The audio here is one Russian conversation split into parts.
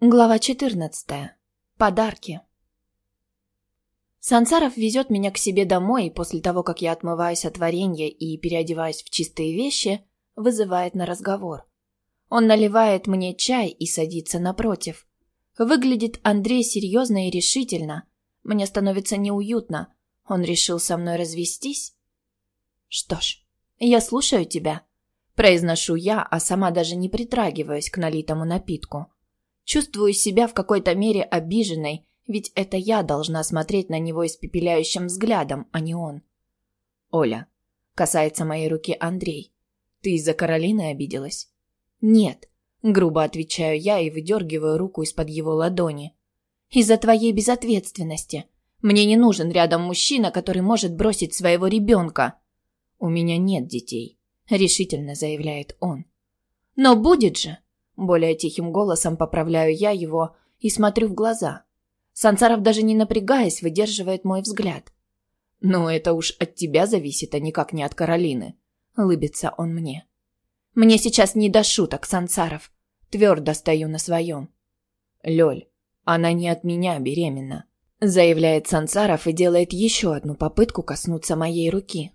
Глава 14. Подарки. Сансаров везет меня к себе домой и после того, как я отмываюсь от варенья и переодеваюсь в чистые вещи, вызывает на разговор. Он наливает мне чай и садится напротив. Выглядит Андрей серьезно и решительно. Мне становится неуютно. Он решил со мной развестись? Что ж, я слушаю тебя. Произношу я, а сама даже не притрагиваюсь к налитому напитку. Чувствую себя в какой-то мере обиженной, ведь это я должна смотреть на него испепеляющим взглядом, а не он. «Оля», — касается моей руки Андрей, — «ты из-за Каролины обиделась?» «Нет», — грубо отвечаю я и выдергиваю руку из-под его ладони. «Из-за твоей безответственности. Мне не нужен рядом мужчина, который может бросить своего ребенка». «У меня нет детей», — решительно заявляет он. «Но будет же», более тихим голосом поправляю я его и смотрю в глаза. Сансаров даже не напрягаясь выдерживает мой взгляд. «Ну, это уж от тебя зависит, а никак не от Каролины», — лыбится он мне. «Мне сейчас не до шуток, Сансаров. Твердо стою на своем». «Лёль, она не от меня беременна», — заявляет Сансаров и делает еще одну попытку коснуться моей руки.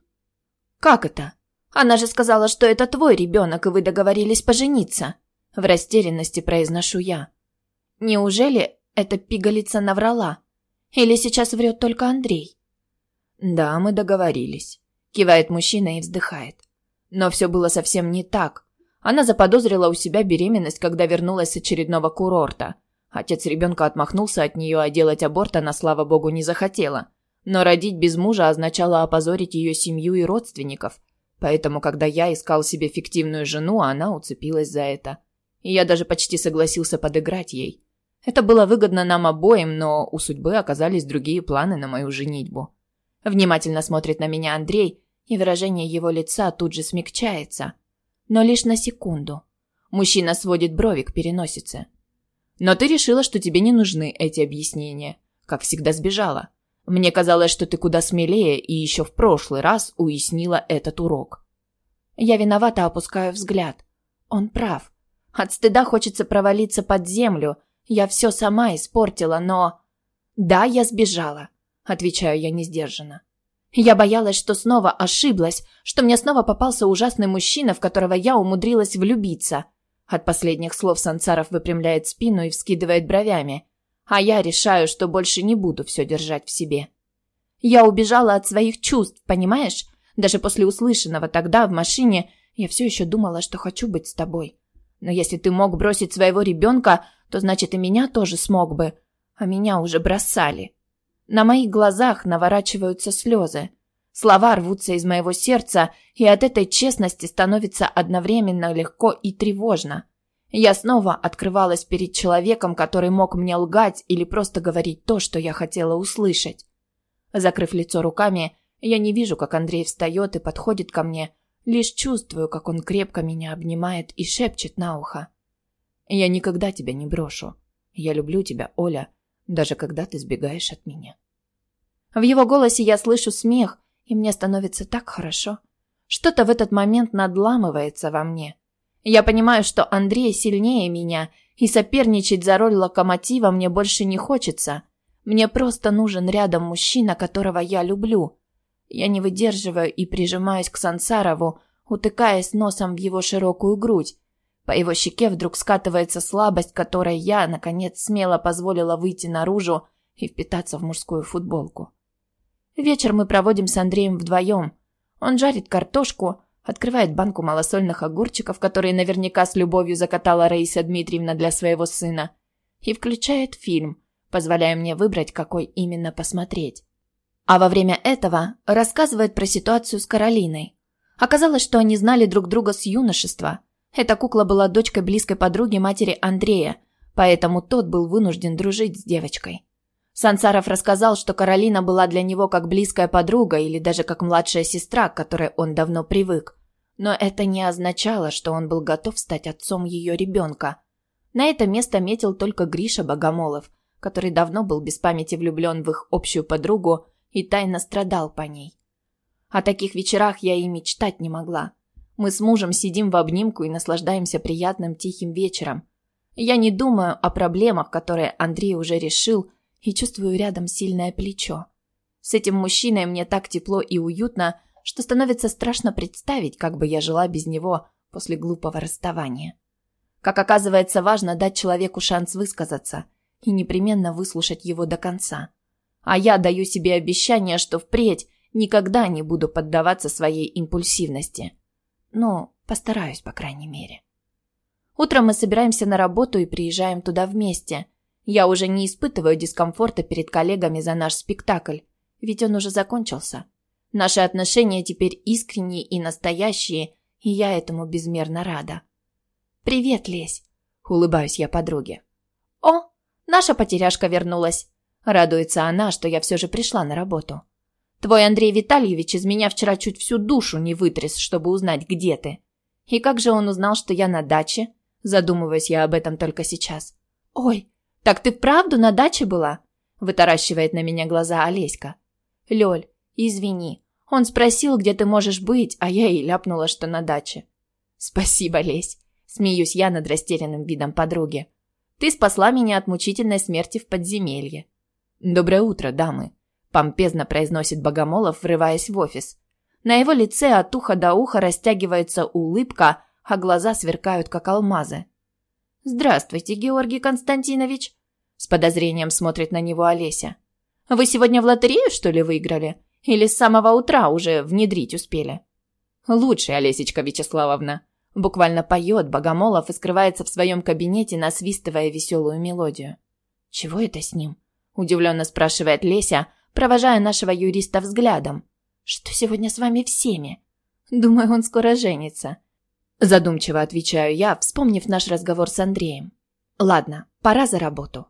«Как это? Она же сказала, что это твой ребенок, и вы договорились пожениться». В растерянности произношу я. Неужели эта пигалица наврала? Или сейчас врет только Андрей? Да, мы договорились. Кивает мужчина и вздыхает. Но все было совсем не так. Она заподозрила у себя беременность, когда вернулась с очередного курорта. Отец ребенка отмахнулся от нее, а делать аборт она, слава богу, не захотела. Но родить без мужа означало опозорить ее семью и родственников. Поэтому, когда я искал себе фиктивную жену, она уцепилась за это и я даже почти согласился подыграть ей. Это было выгодно нам обоим, но у судьбы оказались другие планы на мою женитьбу. Внимательно смотрит на меня Андрей, и выражение его лица тут же смягчается. Но лишь на секунду. Мужчина сводит брови к переносице. «Но ты решила, что тебе не нужны эти объяснения. Как всегда сбежала. Мне казалось, что ты куда смелее и еще в прошлый раз уяснила этот урок». Я виновато опускаю взгляд. Он прав. От стыда хочется провалиться под землю. Я все сама испортила, но... Да, я сбежала, отвечаю я несдержанно. Я боялась, что снова ошиблась, что мне снова попался ужасный мужчина, в которого я умудрилась влюбиться. От последних слов Сансаров выпрямляет спину и вскидывает бровями. А я решаю, что больше не буду все держать в себе. Я убежала от своих чувств, понимаешь? Даже после услышанного тогда в машине я все еще думала, что хочу быть с тобой. Но если ты мог бросить своего ребенка, то значит и меня тоже смог бы. А меня уже бросали. На моих глазах наворачиваются слезы. Слова рвутся из моего сердца, и от этой честности становится одновременно легко и тревожно. Я снова открывалась перед человеком, который мог мне лгать или просто говорить то, что я хотела услышать. Закрыв лицо руками, я не вижу, как Андрей встает и подходит ко мне, Лишь чувствую, как он крепко меня обнимает и шепчет на ухо. «Я никогда тебя не брошу. Я люблю тебя, Оля, даже когда ты сбегаешь от меня». В его голосе я слышу смех, и мне становится так хорошо. Что-то в этот момент надламывается во мне. Я понимаю, что Андрей сильнее меня, и соперничать за роль локомотива мне больше не хочется. Мне просто нужен рядом мужчина, которого я люблю. Я не выдерживаю и прижимаюсь к Сансарову, утыкаясь носом в его широкую грудь. По его щеке вдруг скатывается слабость, которой я, наконец, смело позволила выйти наружу и впитаться в мужскую футболку. Вечер мы проводим с Андреем вдвоем. Он жарит картошку, открывает банку малосольных огурчиков, которые наверняка с любовью закатала Раиса Дмитриевна для своего сына, и включает фильм, позволяя мне выбрать, какой именно посмотреть. А во время этого рассказывает про ситуацию с Каролиной. Оказалось, что они знали друг друга с юношества. Эта кукла была дочкой близкой подруги матери Андрея, поэтому тот был вынужден дружить с девочкой. Сансаров рассказал, что Каролина была для него как близкая подруга или даже как младшая сестра, к которой он давно привык. Но это не означало, что он был готов стать отцом ее ребенка. На это место метил только Гриша Богомолов, который давно был без памяти влюблен в их общую подругу и тайно страдал по ней. О таких вечерах я и мечтать не могла. Мы с мужем сидим в обнимку и наслаждаемся приятным тихим вечером. Я не думаю о проблемах, которые Андрей уже решил, и чувствую рядом сильное плечо. С этим мужчиной мне так тепло и уютно, что становится страшно представить, как бы я жила без него после глупого расставания. Как оказывается, важно дать человеку шанс высказаться и непременно выслушать его до конца. А я даю себе обещание, что впредь никогда не буду поддаваться своей импульсивности. Ну, постараюсь, по крайней мере. Утром мы собираемся на работу и приезжаем туда вместе. Я уже не испытываю дискомфорта перед коллегами за наш спектакль, ведь он уже закончился. Наши отношения теперь искренние и настоящие, и я этому безмерно рада. «Привет, Лесь!» – улыбаюсь я подруге. «О, наша потеряшка вернулась!» – радуется она, что я все же пришла на работу. «Твой Андрей Витальевич из меня вчера чуть всю душу не вытряс, чтобы узнать, где ты. И как же он узнал, что я на даче?» Задумываюсь я об этом только сейчас. «Ой, так ты вправду на даче была?» Вытаращивает на меня глаза Олеська. «Лёль, извини. Он спросил, где ты можешь быть, а я и ляпнула, что на даче». «Спасибо, Лесь», – смеюсь я над растерянным видом подруги. «Ты спасла меня от мучительной смерти в подземелье». «Доброе утро, дамы», – помпезно произносит Богомолов, врываясь в офис. На его лице от уха до уха растягивается улыбка, а глаза сверкают, как алмазы. «Здравствуйте, Георгий Константинович!» С подозрением смотрит на него Олеся. «Вы сегодня в лотерею, что ли, выиграли? Или с самого утра уже внедрить успели?» «Лучше, Олесечка Вячеславовна!» Буквально поет Богомолов и скрывается в своем кабинете, насвистывая веселую мелодию. «Чего это с ним?» – удивленно спрашивает Леся, провожая нашего юриста взглядом. «Что сегодня с вами всеми?» «Думаю, он скоро женится. Задумчиво отвечаю я, вспомнив наш разговор с Андреем. Ладно, пора за работу.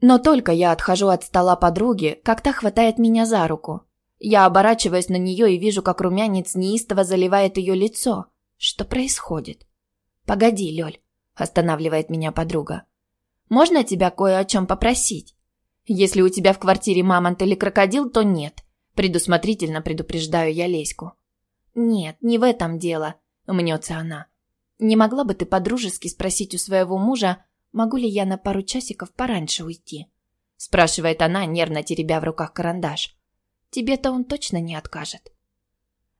Но только я отхожу от стола подруги, как та хватает меня за руку. Я оборачиваюсь на нее и вижу, как румянец неистово заливает ее лицо. Что происходит? «Погоди, Лёль», – останавливает меня подруга. «Можно тебя кое о чем попросить? Если у тебя в квартире мамонт или крокодил, то нет», – предусмотрительно предупреждаю я Леську. «Нет, не в этом дело», – мнется она. Не могла бы ты по-дружески спросить у своего мужа, могу ли я на пару часиков пораньше уйти?» спрашивает она, нервно теребя в руках карандаш. «Тебе-то он точно не откажет».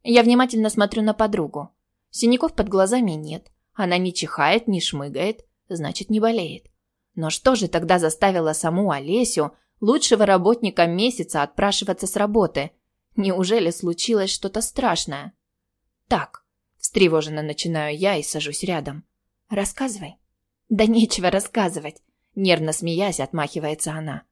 Я внимательно смотрю на подругу. Синяков под глазами нет. Она не чихает, не шмыгает, значит, не болеет. Но что же тогда заставило саму Олесю, лучшего работника месяца, отпрашиваться с работы? Неужели случилось что-то страшное? Так, Встревоженно начинаю я и сажусь рядом. «Рассказывай». «Да нечего рассказывать», – нервно смеясь, отмахивается она.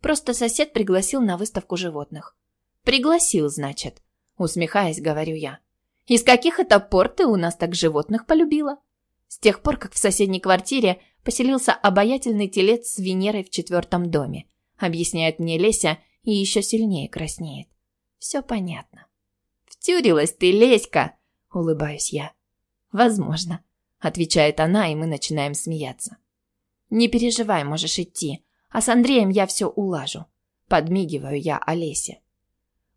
«Просто сосед пригласил на выставку животных». «Пригласил, значит», – усмехаясь, говорю я. «Из каких это пор ты у нас так животных полюбила?» С тех пор, как в соседней квартире поселился обаятельный телец с Венерой в четвертом доме, объясняет мне Леся и еще сильнее краснеет. Все понятно. «Втюрилась ты, Леська!» – улыбаюсь я. «Возможно», – отвечает она, и мы начинаем смеяться. «Не переживай, можешь идти, а с Андреем я все улажу», – подмигиваю я Олесе.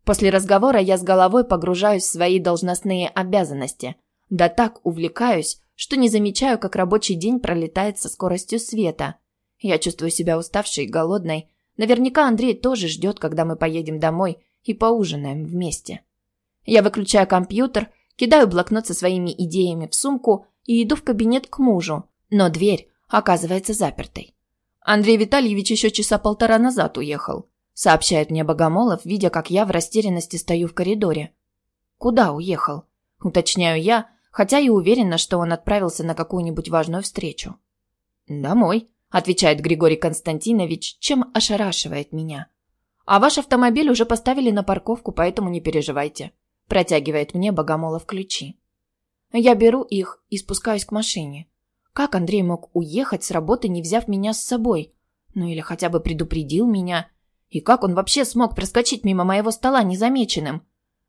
После разговора я с головой погружаюсь в свои должностные обязанности. Да так увлекаюсь, что не замечаю, как рабочий день пролетает со скоростью света. Я чувствую себя уставшей и голодной. Наверняка Андрей тоже ждет, когда мы поедем домой и поужинаем вместе. Я выключаю компьютер Кидаю блокнот со своими идеями в сумку и иду в кабинет к мужу, но дверь оказывается запертой. Андрей Витальевич еще часа полтора назад уехал, сообщает мне Богомолов, видя, как я в растерянности стою в коридоре. Куда уехал? Уточняю я, хотя и уверена, что он отправился на какую-нибудь важную встречу. Домой, отвечает Григорий Константинович, чем ошарашивает меня. А ваш автомобиль уже поставили на парковку, поэтому не переживайте. Протягивает мне Богомолов ключи. Я беру их и спускаюсь к машине. Как Андрей мог уехать с работы, не взяв меня с собой? Ну или хотя бы предупредил меня? И как он вообще смог проскочить мимо моего стола незамеченным?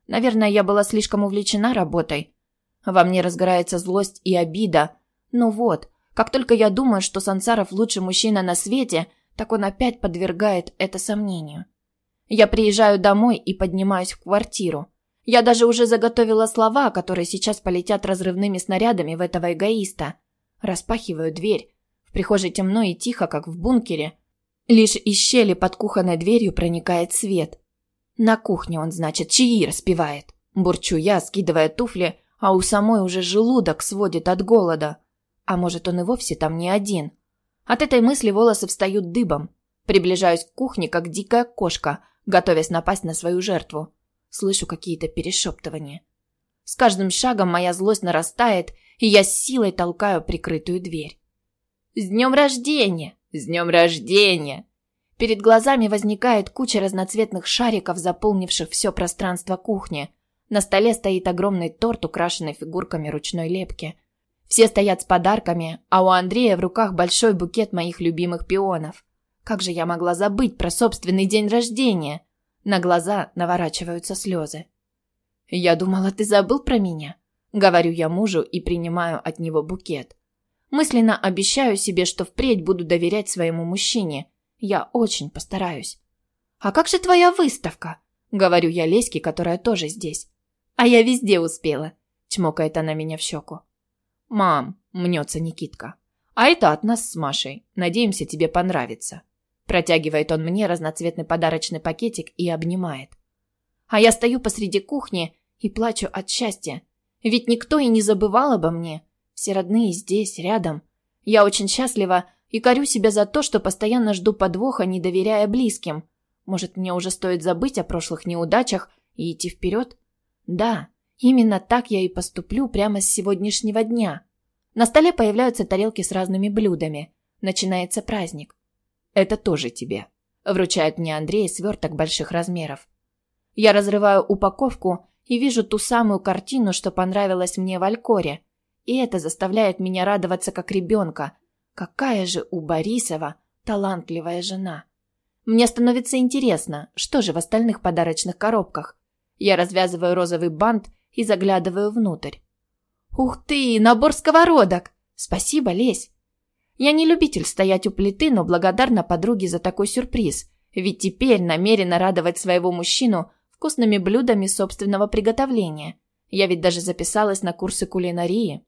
Наверное, я была слишком увлечена работой. Во мне разгорается злость и обида. Ну вот, как только я думаю, что Сансаров лучший мужчина на свете, так он опять подвергает это сомнению. Я приезжаю домой и поднимаюсь в квартиру. Я даже уже заготовила слова, которые сейчас полетят разрывными снарядами в этого эгоиста. Распахиваю дверь. В прихожей темно и тихо, как в бункере. Лишь из щели под кухонной дверью проникает свет. На кухне он, значит, чаи распевает. Бурчу я, скидывая туфли, а у самой уже желудок сводит от голода. А может, он и вовсе там не один. От этой мысли волосы встают дыбом. Приближаюсь к кухне, как дикая кошка, готовясь напасть на свою жертву. Слышу какие-то перешептывания. С каждым шагом моя злость нарастает, и я с силой толкаю прикрытую дверь. «С днем рождения! С днем рождения!» Перед глазами возникает куча разноцветных шариков, заполнивших все пространство кухни. На столе стоит огромный торт, украшенный фигурками ручной лепки. Все стоят с подарками, а у Андрея в руках большой букет моих любимых пионов. Как же я могла забыть про собственный день рождения? На глаза наворачиваются слезы. «Я думала, ты забыл про меня?» Говорю я мужу и принимаю от него букет. Мысленно обещаю себе, что впредь буду доверять своему мужчине. Я очень постараюсь. «А как же твоя выставка?» Говорю я Леське, которая тоже здесь. «А я везде успела», – чмокает она меня в щеку. «Мам», – мнется Никитка. «А это от нас с Машей. Надеемся, тебе понравится». Протягивает он мне разноцветный подарочный пакетик и обнимает. А я стою посреди кухни и плачу от счастья. Ведь никто и не забывал обо мне. Все родные здесь, рядом. Я очень счастлива и корю себя за то, что постоянно жду подвоха, не доверяя близким. Может, мне уже стоит забыть о прошлых неудачах и идти вперед? Да, именно так я и поступлю прямо с сегодняшнего дня. На столе появляются тарелки с разными блюдами. Начинается праздник. Это тоже тебе. Вручает мне Андрей сверток больших размеров. Я разрываю упаковку и вижу ту самую картину, что понравилась мне в Алькоре. И это заставляет меня радоваться как ребенка. Какая же у Борисова талантливая жена. Мне становится интересно, что же в остальных подарочных коробках. Я развязываю розовый бант и заглядываю внутрь. «Ух ты, набор сковородок! Спасибо, Лесь!» Я не любитель стоять у плиты, но благодарна подруге за такой сюрприз, ведь теперь намерена радовать своего мужчину вкусными блюдами собственного приготовления. Я ведь даже записалась на курсы кулинарии.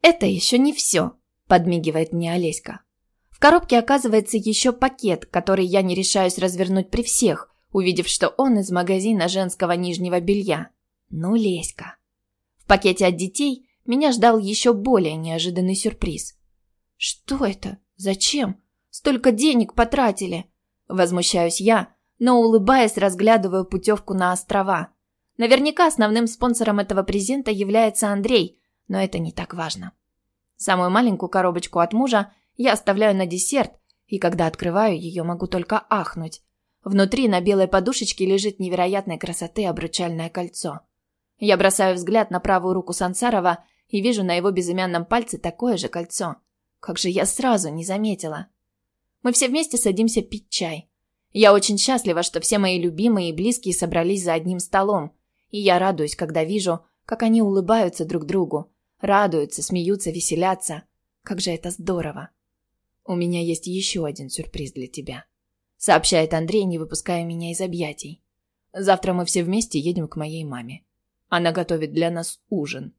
«Это еще не все», – подмигивает мне Олеська. В коробке оказывается еще пакет, который я не решаюсь развернуть при всех, увидев, что он из магазина женского нижнего белья. Ну, Леська. В пакете от детей меня ждал еще более неожиданный сюрприз – «Что это? Зачем? Столько денег потратили!» Возмущаюсь я, но, улыбаясь, разглядываю путевку на острова. Наверняка основным спонсором этого презента является Андрей, но это не так важно. Самую маленькую коробочку от мужа я оставляю на десерт, и когда открываю ее, могу только ахнуть. Внутри на белой подушечке лежит невероятной красоты обручальное кольцо. Я бросаю взгляд на правую руку Сансарова и вижу на его безымянном пальце такое же кольцо. Как же я сразу не заметила. Мы все вместе садимся пить чай. Я очень счастлива, что все мои любимые и близкие собрались за одним столом. И я радуюсь, когда вижу, как они улыбаются друг другу. Радуются, смеются, веселятся. Как же это здорово. У меня есть еще один сюрприз для тебя. Сообщает Андрей, не выпуская меня из объятий. Завтра мы все вместе едем к моей маме. Она готовит для нас ужин.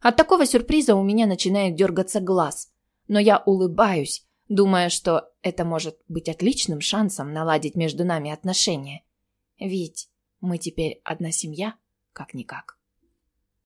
От такого сюрприза у меня начинает дергаться глаз но я улыбаюсь, думая, что это может быть отличным шансом наладить между нами отношения. Ведь мы теперь одна семья, как-никак.